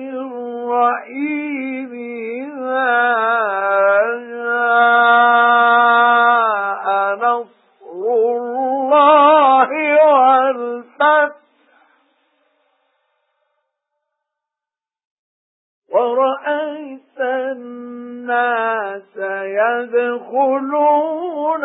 الرحيم جاء نصر الله والفتح ورأيت الناس يدخلون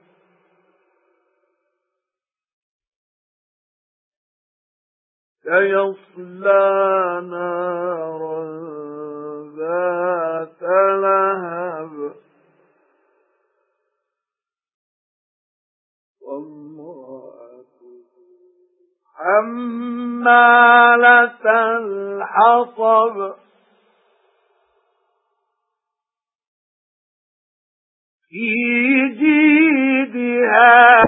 سيصلى نارا ذات لهب. حمالة الحطب. في جيدها